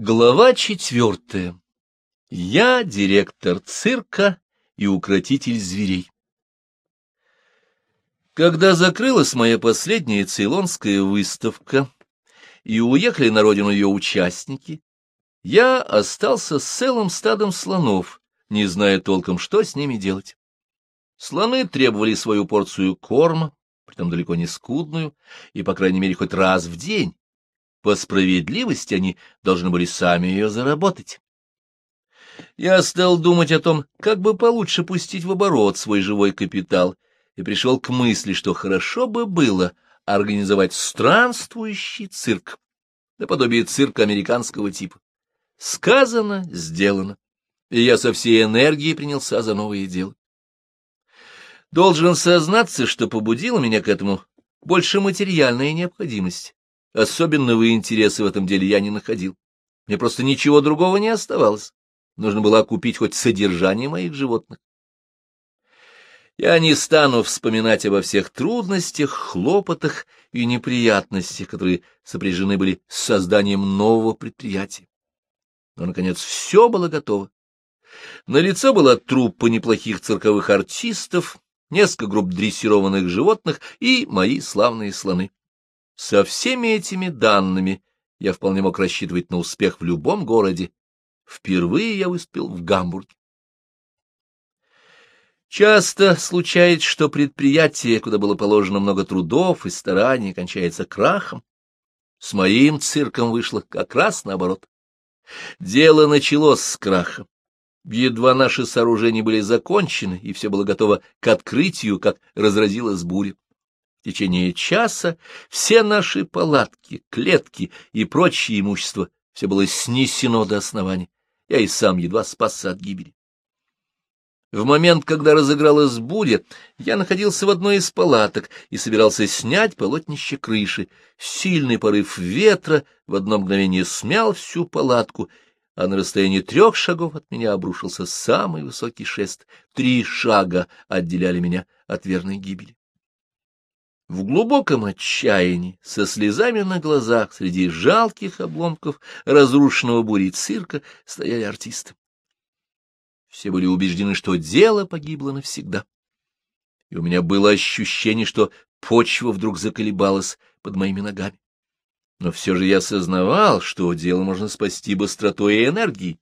Глава четвертая. Я директор цирка и укротитель зверей. Когда закрылась моя последняя цейлонская выставка и уехали на родину ее участники, я остался с целым стадом слонов, не зная толком, что с ними делать. Слоны требовали свою порцию корма, притом далеко не скудную, и, по крайней мере, хоть раз в день, по справедливости они должны были сами ее заработать. Я стал думать о том, как бы получше пустить в оборот свой живой капитал, и пришел к мысли, что хорошо бы было организовать странствующий цирк, наподобие цирка американского типа. Сказано, сделано, и я со всей энергией принялся за новое дело. Должен сознаться, что побудило меня к этому больше материальная необходимость. Особенного интереса в этом деле я не находил. Мне просто ничего другого не оставалось. Нужно было окупить хоть содержание моих животных. Я не стану вспоминать обо всех трудностях, хлопотах и неприятностях, которые сопряжены были с созданием нового предприятия. Но, наконец, все было готово. На лицо была труппа неплохих цирковых артистов, несколько групп дрессированных животных и мои славные слоны. Со всеми этими данными я вполне мог рассчитывать на успех в любом городе. Впервые я выступил в Гамбурге. Часто случается, что предприятие, куда было положено много трудов и стараний, кончается крахом. С моим цирком вышло как раз наоборот. Дело началось с краха. Едва наши сооружения были закончены, и все было готово к открытию, как разразилась буря. В течение часа все наши палатки, клетки и прочее имущество все было снесено до основания. Я и сам едва спасся от гибели. В момент, когда разыгралась буря, я находился в одной из палаток и собирался снять полотнище крыши. Сильный порыв ветра в одно мгновение смял всю палатку, а на расстоянии трех шагов от меня обрушился самый высокий шест. Три шага отделяли меня от верной гибели. В глубоком отчаянии, со слезами на глазах, среди жалких обломков разрушенного бури цирка, стояли артисты. Все были убеждены, что дело погибло навсегда. И у меня было ощущение, что почва вдруг заколебалась под моими ногами. Но все же я осознавал, что дело можно спасти быстротой и энергией.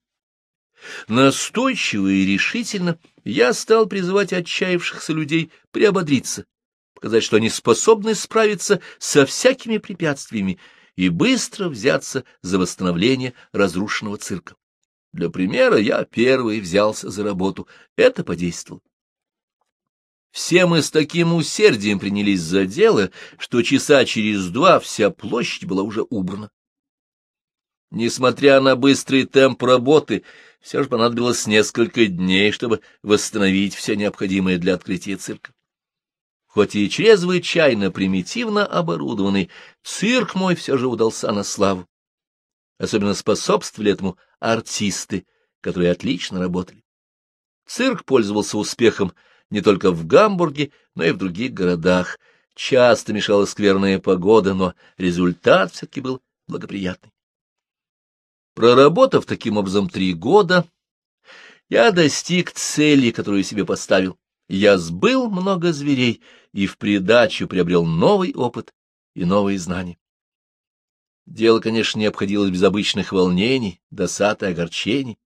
Настойчиво и решительно я стал призывать отчаявшихся людей приободриться, показать, что они способны справиться со всякими препятствиями и быстро взяться за восстановление разрушенного цирка. Для примера я первый взялся за работу. Это подействовало. Все мы с таким усердием принялись за дело, что часа через два вся площадь была уже убрана. Несмотря на быстрый темп работы, все же понадобилось несколько дней, чтобы восстановить все необходимое для открытия цирка. Хоть и чрезвычайно примитивно оборудованный, цирк мой все же удался на славу. Особенно способствовали этому артисты, которые отлично работали. Цирк пользовался успехом не только в Гамбурге, но и в других городах. Часто мешала скверная погода, но результат все-таки был благоприятный. Проработав таким образом три года, я достиг цели, которую себе поставил. Я сбыл много зверей и в придачу приобрел новый опыт и новые знания. Дело, конечно, не обходилось без обычных волнений, досад и огорчений.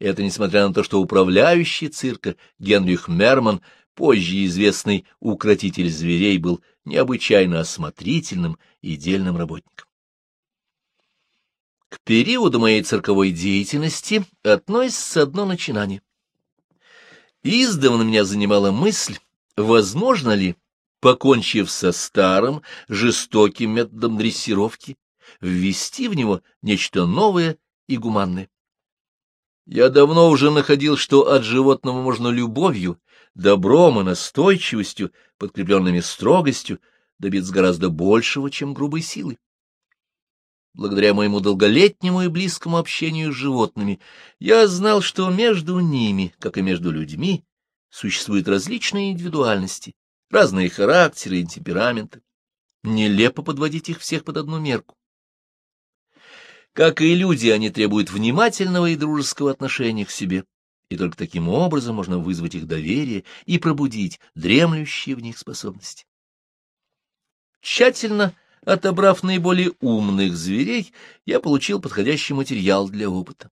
Это несмотря на то, что управляющий цирка Генрих Мерман, позже известный укротитель зверей, был необычайно осмотрительным и дельным работником. К периоду моей цирковой деятельности относится одно начинание. Издавна меня занимала мысль, возможно ли, покончив со старым, жестоким методом дрессировки, ввести в него нечто новое и гуманное. Я давно уже находил, что от животного можно любовью, добром и настойчивостью, подкрепленными строгостью, добиться гораздо большего, чем грубой силой. Благодаря моему долголетнему и близкому общению с животными, я знал, что между ними, как и между людьми, существуют различные индивидуальности, разные характеры и темпераменты. Нелепо подводить их всех под одну мерку. Как и люди, они требуют внимательного и дружеского отношения к себе, и только таким образом можно вызвать их доверие и пробудить дремлющие в них способности. Тщательно отобрав наиболее умных зверей, я получил подходящий материал для опыта.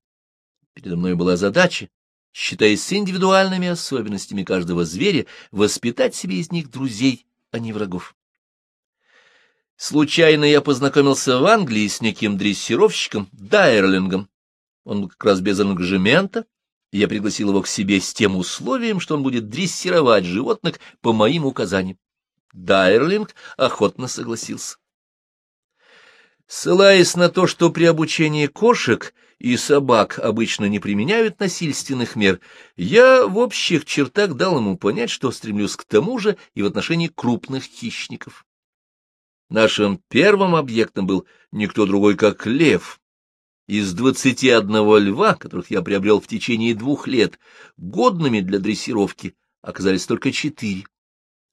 Передо мной была задача, считаясь с индивидуальными особенностями каждого зверя, воспитать себе из них друзей, а не врагов. Случайно я познакомился в Англии с неким дрессировщиком Дайерлингом. Он как раз без ангажемента, я пригласил его к себе с тем условием, что он будет дрессировать животных по моим указаниям. Дайерлинг охотно согласился. Ссылаясь на то, что при обучении кошек и собак обычно не применяют насильственных мер, я в общих чертах дал ему понять, что стремлюсь к тому же и в отношении крупных хищников. Нашим первым объектом был никто другой, как лев. Из двадцати одного льва, которых я приобрел в течение двух лет, годными для дрессировки оказались только четыре.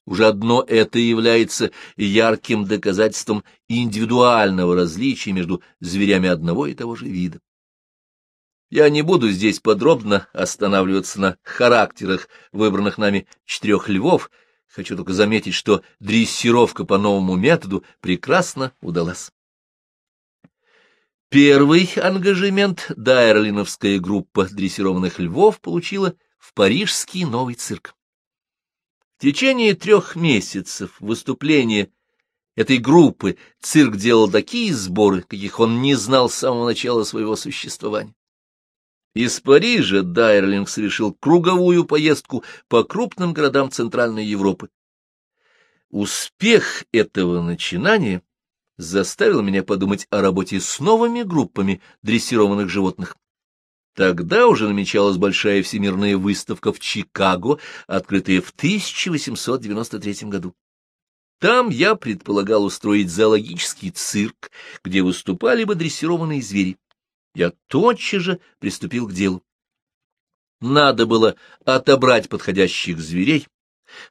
Уже одно это является ярким доказательством индивидуального различия между зверями одного и того же вида. Я не буду здесь подробно останавливаться на характерах выбранных нами четырех львов, Хочу только заметить, что дрессировка по новому методу прекрасно удалась. Первый ангажемент дайерлиновская группа дрессированных львов получила в парижский новый цирк. В течение трех месяцев выступления этой группы цирк делал такие сборы, каких он не знал с самого начала своего существования. Из Парижа Дайерлинг совершил круговую поездку по крупным городам Центральной Европы. Успех этого начинания заставил меня подумать о работе с новыми группами дрессированных животных. Тогда уже намечалась большая всемирная выставка в Чикаго, открытая в 1893 году. Там я предполагал устроить зоологический цирк, где выступали бы дрессированные звери я тотчас же приступил к делу. Надо было отобрать подходящих зверей,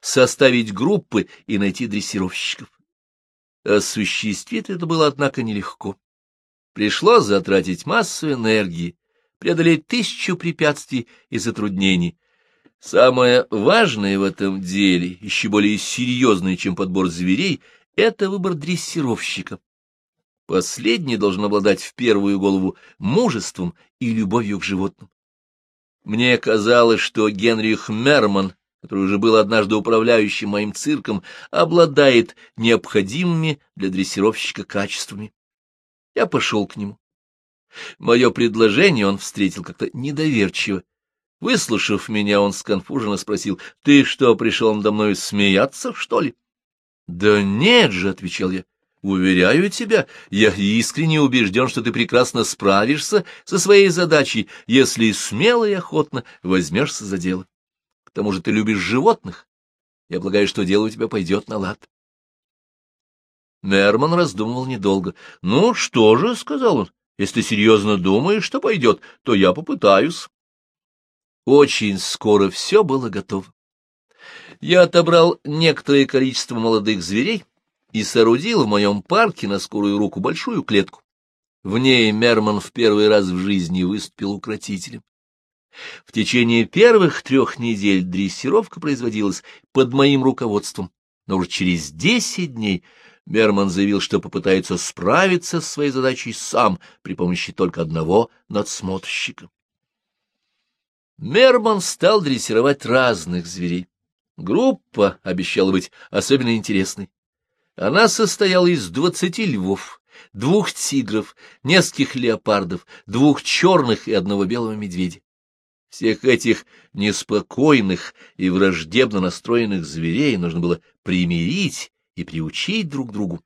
составить группы и найти дрессировщиков. Осуществить это было, однако, нелегко. Пришлось затратить массу энергии, преодолеть тысячу препятствий и затруднений. Самое важное в этом деле, еще более серьезное, чем подбор зверей, это выбор дрессировщика. Последний должен обладать в первую голову мужеством и любовью к животным. Мне казалось, что Генрих Мерман, который уже был однажды управляющим моим цирком, обладает необходимыми для дрессировщика качествами. Я пошел к нему. Мое предложение он встретил как-то недоверчиво. Выслушав меня, он сконфуженно спросил, — Ты что, пришел надо мной смеяться, что ли? — Да нет же, — отвечал я. Уверяю тебя, я искренне убежден, что ты прекрасно справишься со своей задачей, если смело и охотно возьмешься за дело. К тому же ты любишь животных. Я полагаю, что дело у тебя пойдет на лад. Мерман раздумывал недолго. — Ну, что же, — сказал он, — если ты серьезно думаешь, что пойдет, то я попытаюсь. Очень скоро все было готово. Я отобрал некоторое количество молодых зверей, и соорудил в моем парке на скорую руку большую клетку. В ней Мерман в первый раз в жизни выступил укротителем. В течение первых трех недель дрессировка производилась под моим руководством, но уже через десять дней Мерман заявил, что попытается справиться с своей задачей сам при помощи только одного надсмотрщика. Мерман стал дрессировать разных зверей. Группа обещала быть особенно интересной. Она состояла из двадцати львов, двух тигров, нескольких леопардов, двух черных и одного белого медведя. Всех этих неспокойных и враждебно настроенных зверей нужно было примирить и приучить друг другу.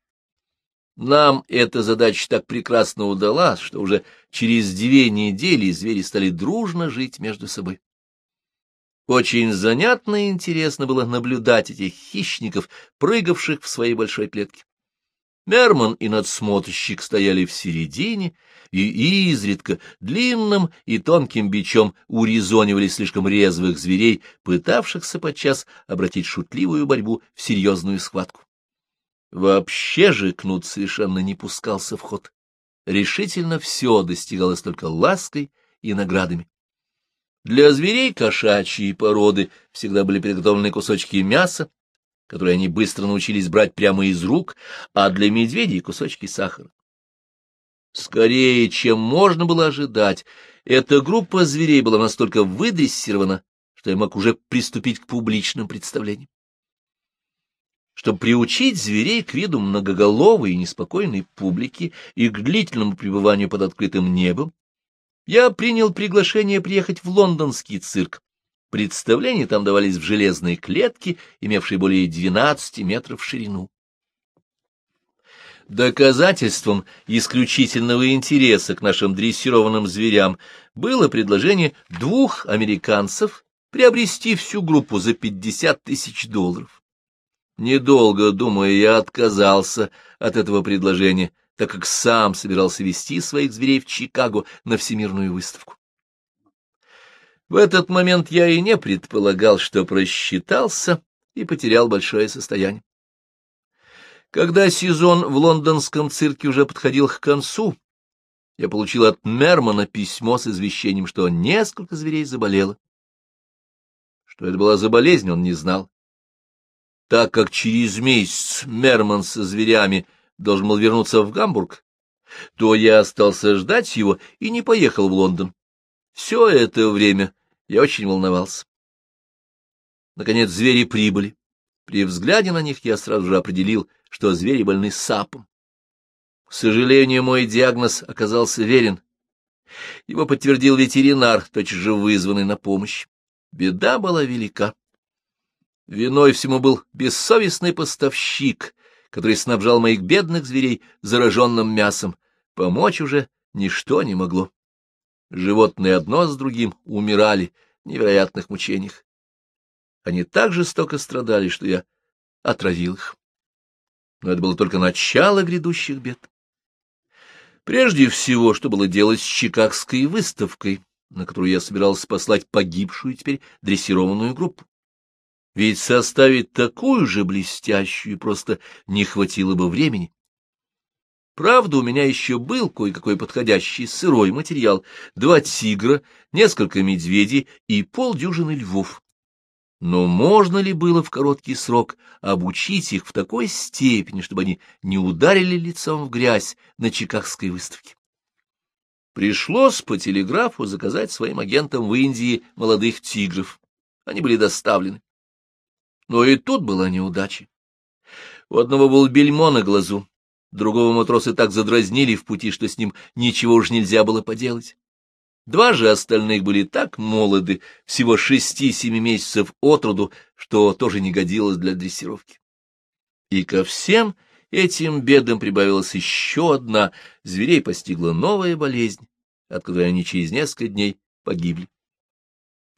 Нам эта задача так прекрасно удалась, что уже через две недели звери стали дружно жить между собой. Очень занятно и интересно было наблюдать этих хищников, прыгавших в своей большой клетке. Мерман и надсмотрщик стояли в середине и изредка длинным и тонким бичом урезонивали слишком резвых зверей, пытавшихся подчас обратить шутливую борьбу в серьезную схватку. Вообще же кнут совершенно не пускался в ход. решительно все достигалось только лаской и наградами. Для зверей кошачьи породы всегда были приготовлены кусочки мяса, которые они быстро научились брать прямо из рук, а для медведей — кусочки сахара. Скорее, чем можно было ожидать, эта группа зверей была настолько выдрессирована, что я мог уже приступить к публичным представлениям. Чтобы приучить зверей к виду многоголовой и неспокойной публики и к длительному пребыванию под открытым небом, я принял приглашение приехать в лондонский цирк. Представления там давались в железной клетке, имевшей более 12 метров в ширину. Доказательством исключительного интереса к нашим дрессированным зверям было предложение двух американцев приобрести всю группу за 50 тысяч долларов. Недолго думая, я отказался от этого предложения, так как сам собирался вести своих зверей в Чикаго на всемирную выставку. В этот момент я и не предполагал, что просчитался и потерял большое состояние. Когда сезон в лондонском цирке уже подходил к концу, я получил от Мермана письмо с извещением, что несколько зверей заболело. Что это была за болезнь, он не знал. Так как через месяц Мерман со зверями должен был вернуться в Гамбург, то я остался ждать его и не поехал в Лондон. Все это время я очень волновался. Наконец звери прибыли. При взгляде на них я сразу же определил, что звери больны сапом. К сожалению, мой диагноз оказался верен. Его подтвердил ветеринар, точно же вызванный на помощь. Беда была велика. Виной всему был бессовестный поставщик, который снабжал моих бедных зверей зараженным мясом. Помочь уже ничто не могло. Животные одно с другим умирали в невероятных мучениях. Они так жестоко страдали, что я отравил их. Но это было только начало грядущих бед. Прежде всего, что было делать с Чикагской выставкой, на которую я собирался послать погибшую теперь дрессированную группу. Ведь составить такую же блестящую просто не хватило бы времени. Правда, у меня еще был кое-какой подходящий сырой материал, два тигра, несколько медведей и полдюжины львов. Но можно ли было в короткий срок обучить их в такой степени, чтобы они не ударили лицом в грязь на Чикагской выставке? Пришлось по телеграфу заказать своим агентам в Индии молодых тигров. Они были доставлены. Но и тут была неудача. У одного был бельмо на глазу, другого матросы так задразнили в пути, что с ним ничего уж нельзя было поделать. Два же остальных были так молоды, всего шести-семи месяцев от роду, что тоже не годилось для дрессировки. И ко всем этим бедам прибавилась еще одна, зверей постигла новая болезнь, от которой они через несколько дней погибли.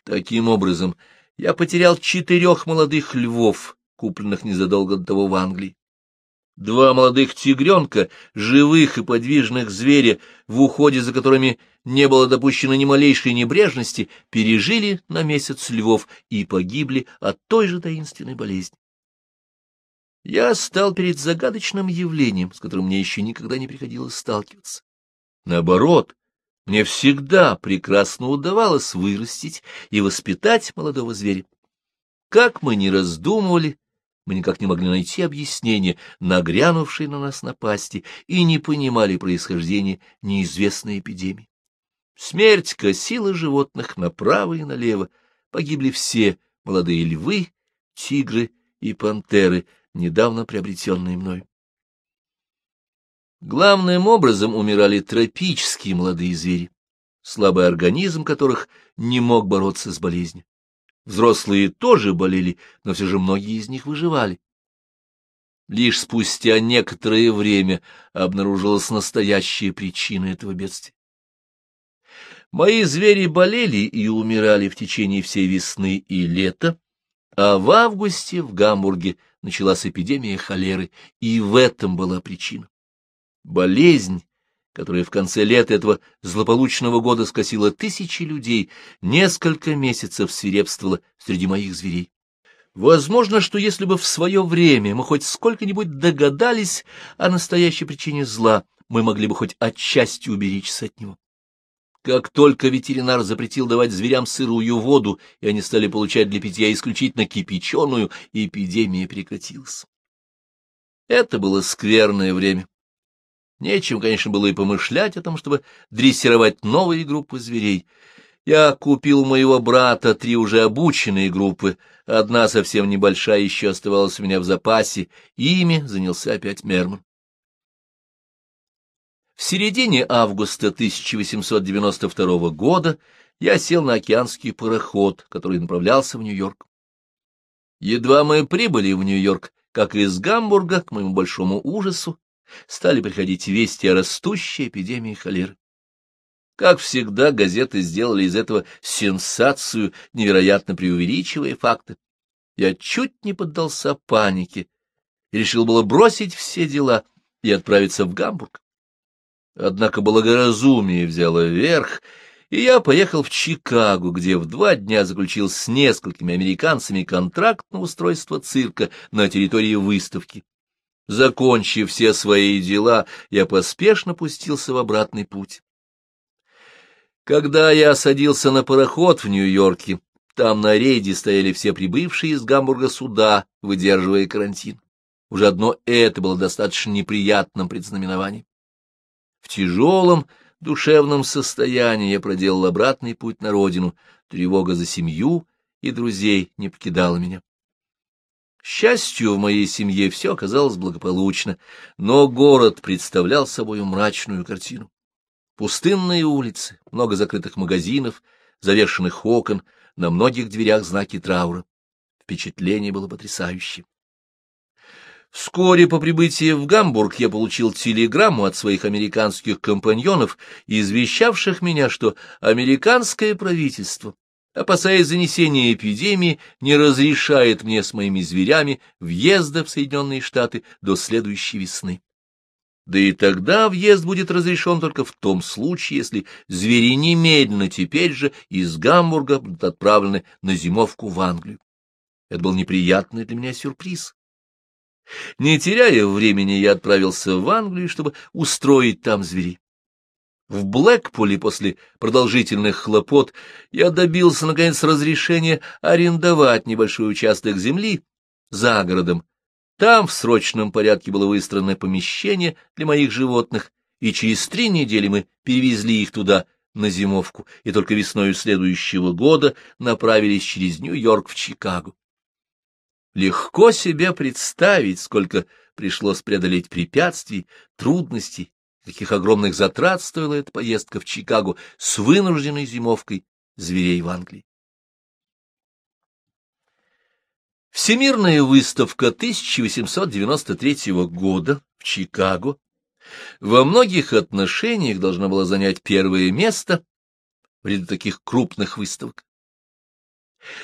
Таким образом, я потерял четырех молодых львов, купленных незадолго до того в Англии. Два молодых тигренка, живых и подвижных зверя, в уходе за которыми не было допущено ни малейшей небрежности, пережили на месяц львов и погибли от той же таинственной болезни. Я стал перед загадочным явлением, с которым мне еще никогда не приходилось сталкиваться. Наоборот, мне всегда прекрасно удавалось вырастить и воспитать молодого зверя. Как мы ни раздумывали, мы никак не могли найти объяснения нагрянувшей на нас напасти и не понимали происхождения неизвестной эпидемии. Смерть косила животных направо и налево, погибли все молодые львы, тигры и пантеры, недавно приобретенные мной. Главным образом умирали тропические молодые звери, слабый организм которых не мог бороться с болезнью. Взрослые тоже болели, но все же многие из них выживали. Лишь спустя некоторое время обнаружилась настоящая причина этого бедствия. Мои звери болели и умирали в течение всей весны и лета, а в августе в Гамбурге началась эпидемия холеры, и в этом была причина. Болезнь которая в конце лета этого злополучного года скосила тысячи людей, несколько месяцев свирепствовала среди моих зверей. Возможно, что если бы в свое время мы хоть сколько-нибудь догадались о настоящей причине зла, мы могли бы хоть отчасти уберечься от него. Как только ветеринар запретил давать зверям сырую воду, и они стали получать для питья исключительно кипяченую, эпидемия прекратилась. Это было скверное время. Нечем, конечно, было и помышлять о том, чтобы дрессировать новые группы зверей. Я купил у моего брата три уже обученные группы, одна совсем небольшая еще оставалась у меня в запасе, ими занялся опять Мерман. В середине августа 1892 года я сел на океанский пароход, который направлялся в Нью-Йорк. Едва мы прибыли в Нью-Йорк, как из Гамбурга, к моему большому ужасу, стали приходить вести о растущей эпидемии холеры. Как всегда, газеты сделали из этого сенсацию, невероятно преувеличивая факты. Я чуть не поддался панике и решил было бросить все дела и отправиться в Гамбург. Однако благоразумие взяло верх, и я поехал в Чикаго, где в два дня заключил с несколькими американцами контракт на устройство цирка на территории выставки. Закончив все свои дела, я поспешно пустился в обратный путь. Когда я садился на пароход в Нью-Йорке, там на рейде стояли все прибывшие из Гамбурга суда, выдерживая карантин. Уже одно это было достаточно неприятным предзнаменованием. В тяжелом душевном состоянии я проделал обратный путь на родину, тревога за семью и друзей не покидала меня. Счастью, в моей семье все оказалось благополучно, но город представлял собой мрачную картину. Пустынные улицы, много закрытых магазинов, завешенных окон, на многих дверях знаки траура. Впечатление было потрясающее. Вскоре по прибытии в Гамбург я получил телеграмму от своих американских компаньонов, извещавших меня, что американское правительство, опасаясь занесения эпидемии, не разрешает мне с моими зверями въезда в Соединенные Штаты до следующей весны. Да и тогда въезд будет разрешен только в том случае, если звери немедленно теперь же из Гамбурга будут отправлены на зимовку в Англию. Это был неприятный для меня сюрприз. Не теряя времени, я отправился в Англию, чтобы устроить там зверей. В Блэкпуле после продолжительных хлопот я добился, наконец, разрешения арендовать небольшой участок земли за городом. Там в срочном порядке было выстроено помещение для моих животных, и через три недели мы перевезли их туда на зимовку, и только весной следующего года направились через Нью-Йорк в Чикаго. Легко себе представить, сколько пришлось преодолеть препятствий, трудностей, каких огромных затрат стоила эта поездка в Чикаго с вынужденной зимовкой зверей в Англии. Всемирная выставка 1893 года в Чикаго во многих отношениях должна была занять первое место в ряду таких крупных выставок.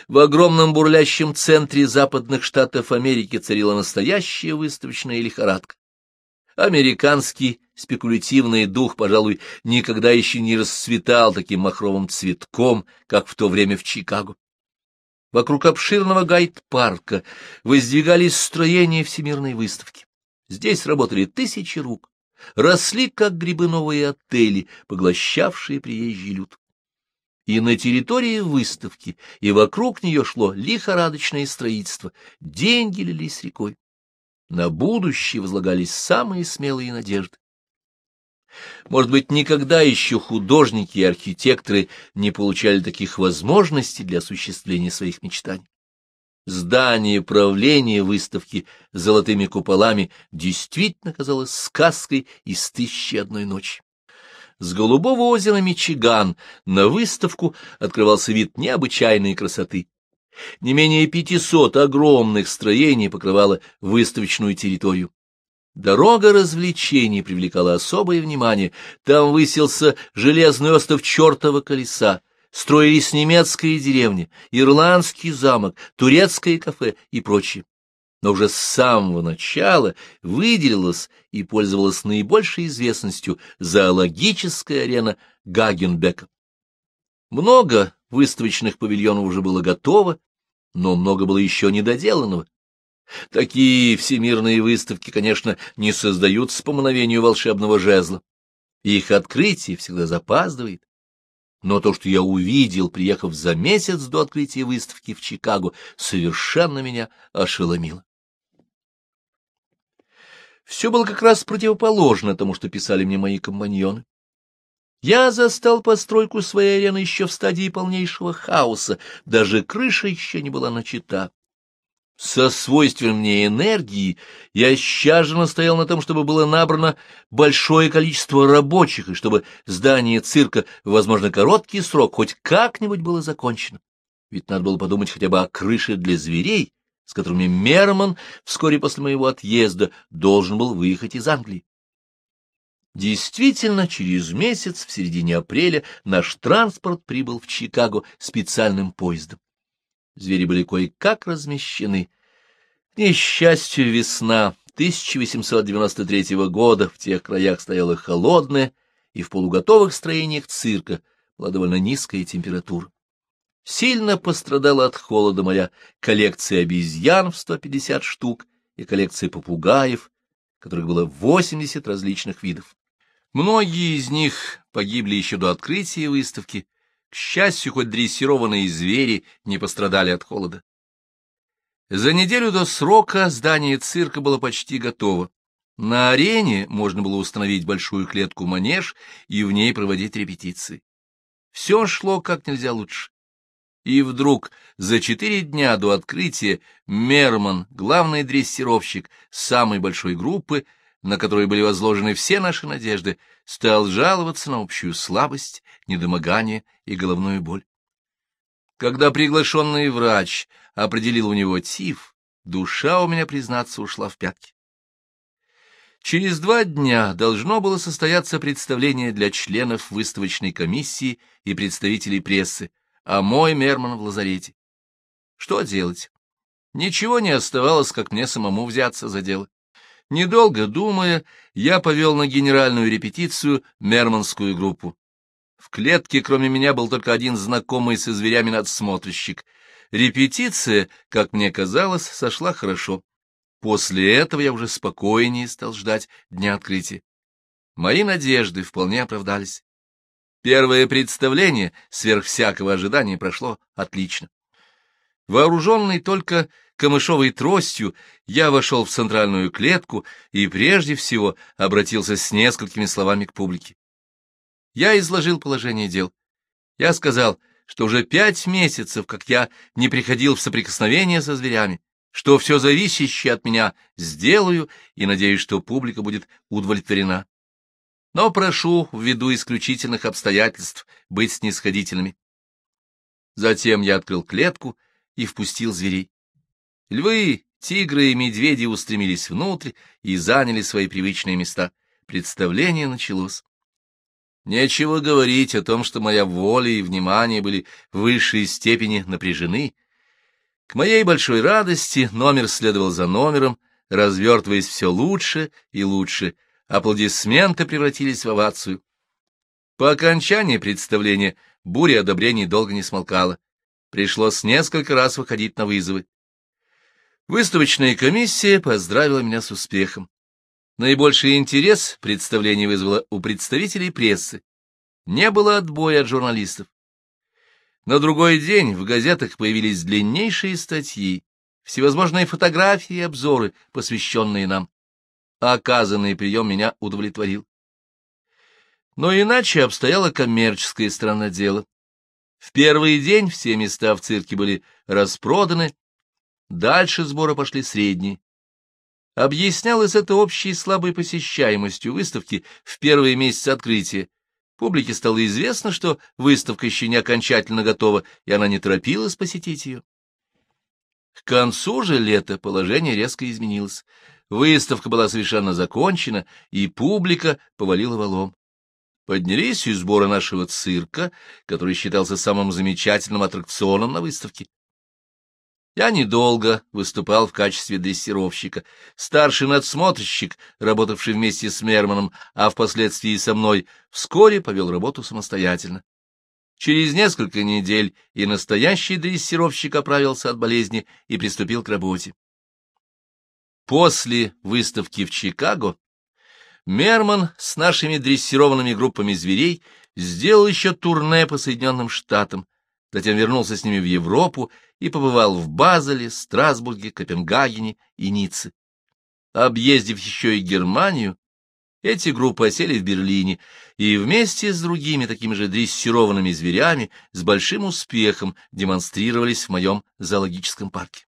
В огромном бурлящем центре западных штатов Америки царила настоящая выставочная лихорадка. Американский спекулятивный дух, пожалуй, никогда еще не расцветал таким махровым цветком, как в то время в Чикаго. Вокруг обширного гайд-парка воздвигались строения всемирной выставки. Здесь работали тысячи рук, росли, как грибы, новые отели, поглощавшие приезжий люд. И на территории выставки, и вокруг нее шло лихорадочное строительство, деньги лились рекой. На будущее возлагались самые смелые надежды. Может быть, никогда еще художники и архитекторы не получали таких возможностей для осуществления своих мечтаний. Здание правления выставки с золотыми куполами действительно казалось сказкой из «Тысячи одной ночи». С голубого озера Мичиган на выставку открывался вид необычайной красоты. Не менее пятисот огромных строений покрывало выставочную территорию. Дорога развлечений привлекала особое внимание. Там высился железный остров чертова колеса, строились немецкая деревня, ирландский замок, турецкое кафе и прочее но уже с самого начала выделилась и пользовалась наибольшей известностью зоологическая арена Гагенбека. Много выставочных павильонов уже было готово, но много было еще недоделанного. Такие всемирные выставки, конечно, не создаются по мановению волшебного жезла. Их открытие всегда запаздывает. Но то, что я увидел, приехав за месяц до открытия выставки в Чикаго, совершенно меня ошеломило. Все было как раз противоположно тому, что писали мне мои компаньоны. Я застал постройку своей арены еще в стадии полнейшего хаоса, даже крыша еще не была начата. Со свойственной мне энергией я счаженно стоял на том, чтобы было набрано большое количество рабочих, и чтобы здание цирка в, возможно, короткий срок хоть как-нибудь было закончено. Ведь надо было подумать хотя бы о крыше для зверей, с которыми Мерман вскоре после моего отъезда должен был выехать из Англии. Действительно, через месяц, в середине апреля, наш транспорт прибыл в Чикаго специальным поездом. Звери были кое-как размещены. К несчастью, весна 1893 года в тех краях стояла холодная, и в полуготовых строениях цирка была довольно низкая температура. Сильно пострадала от холода моя коллекция обезьян в 150 штук и коллекция попугаев, которых было 80 различных видов. Многие из них погибли еще до открытия выставки, к счастью, хоть дрессированные звери не пострадали от холода. За неделю до срока здание цирка было почти готово. На арене можно было установить большую клетку-манеж и в ней проводить репетиции. Все шло как нельзя лучше. И вдруг за четыре дня до открытия Мерман, главный дрессировщик самой большой группы, на которой были возложены все наши надежды, стал жаловаться на общую слабость, недомогание и головную боль. Когда приглашенный врач определил у него тиф, душа у меня, признаться, ушла в пятки. Через два дня должно было состояться представление для членов выставочной комиссии и представителей прессы, а мой Мерман в лазарете. Что делать? Ничего не оставалось, как мне самому взяться за дело. Недолго думая, я повел на генеральную репетицию мерманскую группу. В клетке, кроме меня, был только один знакомый со зверями надсмотрщик. Репетиция, как мне казалось, сошла хорошо. После этого я уже спокойнее стал ждать дня открытия. Мои надежды вполне оправдались. Первое представление, сверх всякого ожидания, прошло отлично. Вооруженный только камышовой тростью, я вошел в центральную клетку и прежде всего обратился с несколькими словами к публике. Я изложил положение дел. Я сказал, что уже пять месяцев, как я не приходил в соприкосновение со зверями, что все зависящее от меня сделаю и надеюсь, что публика будет удовлетворена. Но прошу, ввиду исключительных обстоятельств, быть снисходительными. Затем я открыл клетку и впустил зверей. Львы, тигры и медведи устремились внутрь и заняли свои привычные места. Представление началось. Нечего говорить о том, что моя воля и внимание были в высшей степени напряжены. К моей большой радости номер следовал за номером, развертываясь все лучше и лучше. Аплодисменты превратились в овацию. По окончании представления буря одобрений долго не смолкала. Пришлось несколько раз выходить на вызовы. Выставочная комиссия поздравила меня с успехом. Наибольший интерес представление вызвало у представителей прессы. Не было отбоя от журналистов. На другой день в газетах появились длиннейшие статьи, всевозможные фотографии и обзоры, посвященные нам. Оказанный прием меня удовлетворил. Но иначе обстояла коммерческая сторона дела. В первый день все места в цирке были распроданы, Дальше сборы пошли средние. Объяснялось это общей слабой посещаемостью выставки в первые месяцы открытия. Публике стало известно, что выставка еще не окончательно готова, и она не торопилась посетить ее. К концу же лета положение резко изменилось. Выставка была совершенно закончена, и публика повалила валом. Поднялись и сборы нашего цирка, который считался самым замечательным аттракционом на выставке. Я недолго выступал в качестве дрессировщика. Старший надсмотрщик, работавший вместе с Мерманом, а впоследствии со мной, вскоре повел работу самостоятельно. Через несколько недель и настоящий дрессировщик оправился от болезни и приступил к работе. После выставки в Чикаго Мерман с нашими дрессированными группами зверей сделал еще турне по Соединенным Штатам, затем вернулся с ними в Европу и побывал в Базеле, Страсбурге, Копенгагене и Ницце. Объездив еще и Германию, эти группы осели в Берлине и вместе с другими такими же дрессированными зверями с большим успехом демонстрировались в моем зоологическом парке.